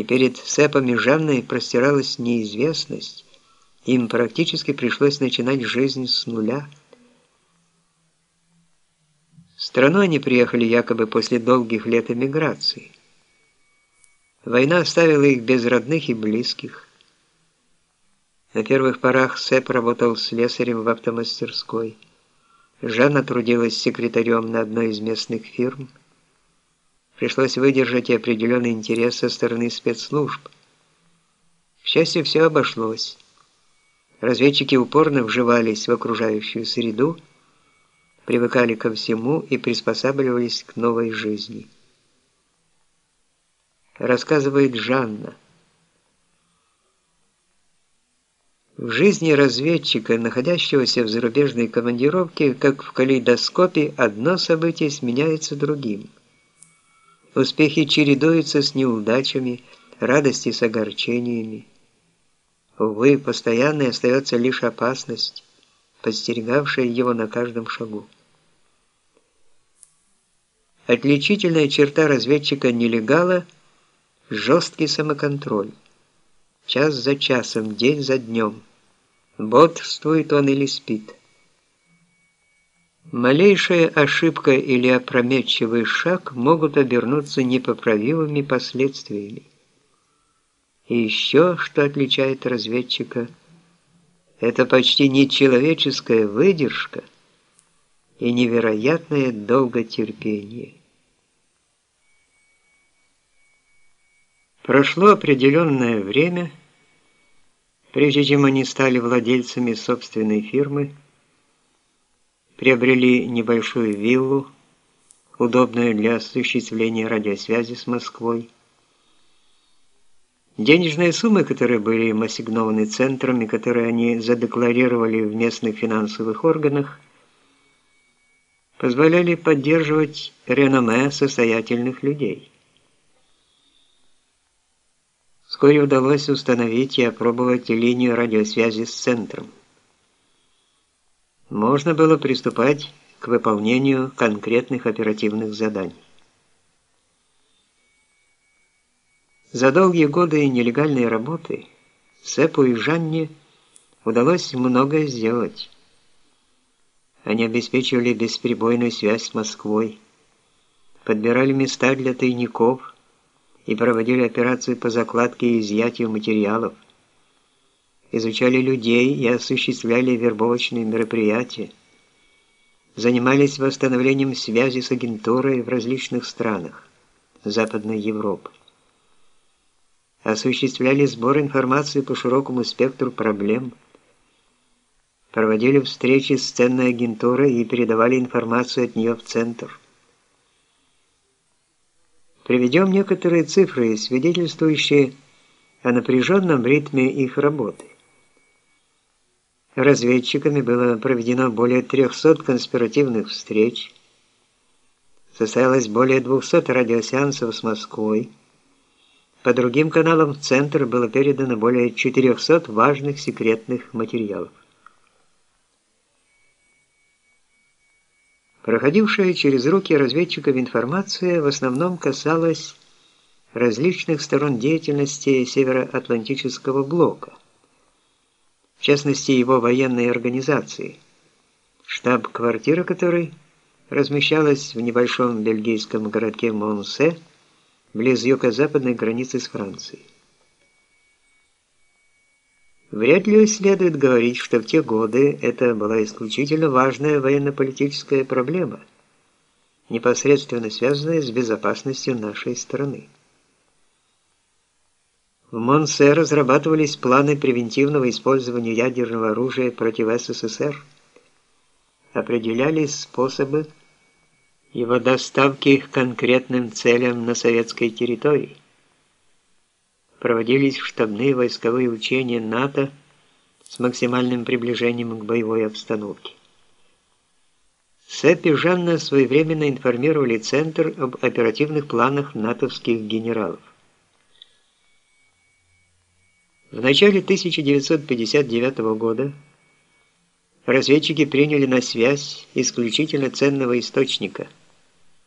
и перед Сэпом и Жанной простиралась неизвестность, им практически пришлось начинать жизнь с нуля. В страну они приехали якобы после долгих лет эмиграции. Война оставила их без родных и близких. На первых порах Сэп работал слесарем в автомастерской. Жанна трудилась секретарем на одной из местных фирм. Пришлось выдержать определенный интерес со стороны спецслужб. К счастью, все обошлось. Разведчики упорно вживались в окружающую среду, привыкали ко всему и приспосабливались к новой жизни. Рассказывает Жанна. В жизни разведчика, находящегося в зарубежной командировке, как в калейдоскопе, одно событие сменяется другим. Успехи чередуются с неудачами, радости с огорчениями. Увы, постоянной остается лишь опасность, подстерегавшая его на каждом шагу. Отличительная черта разведчика-нелегала – жесткий самоконтроль. Час за часом, день за днем. Бодрствует он или спит. Малейшая ошибка или опрометчивый шаг могут обернуться непоправимыми последствиями. И еще, что отличает разведчика, это почти нечеловеческая выдержка и невероятное долготерпение. Прошло определенное время, прежде чем они стали владельцами собственной фирмы, приобрели небольшую виллу, удобную для осуществления радиосвязи с Москвой, Денежные суммы, которые были им ассигнованы центром и которые они задекларировали в местных финансовых органах, позволяли поддерживать реноме состоятельных людей. Вскоре удалось установить и опробовать линию радиосвязи с центром. Можно было приступать к выполнению конкретных оперативных заданий. За долгие годы нелегальной работы Сэпу и Жанне удалось многое сделать. Они обеспечивали бесперебойную связь с Москвой, подбирали места для тайников и проводили операции по закладке и изъятию материалов, изучали людей и осуществляли вербовочные мероприятия, занимались восстановлением связи с агентурой в различных странах Западной Европы осуществляли сбор информации по широкому спектру проблем, проводили встречи с ценной агентурой и передавали информацию от нее в центр. Приведем некоторые цифры, свидетельствующие о напряженном ритме их работы. Разведчиками было проведено более 300 конспиративных встреч, состоялось более 200 радиосеансов с Москвой, по другим каналам в Центр было передано более 400 важных секретных материалов. Проходившая через руки разведчиков информация в основном касалась различных сторон деятельности Североатлантического блока, в частности его военной организации, штаб-квартира которой размещалась в небольшом бельгийском городке Монсе, близ юго-западной границы с Францией. Вряд ли следует говорить, что в те годы это была исключительно важная военно-политическая проблема, непосредственно связанная с безопасностью нашей страны. В Монсе разрабатывались планы превентивного использования ядерного оружия против СССР, определялись способы его доставки к конкретным целям на советской территории. Проводились штабные войсковые учения НАТО с максимальным приближением к боевой обстановке. Сэп и Жанна своевременно информировали Центр об оперативных планах натовских генералов. В начале 1959 года разведчики приняли на связь исключительно ценного источника –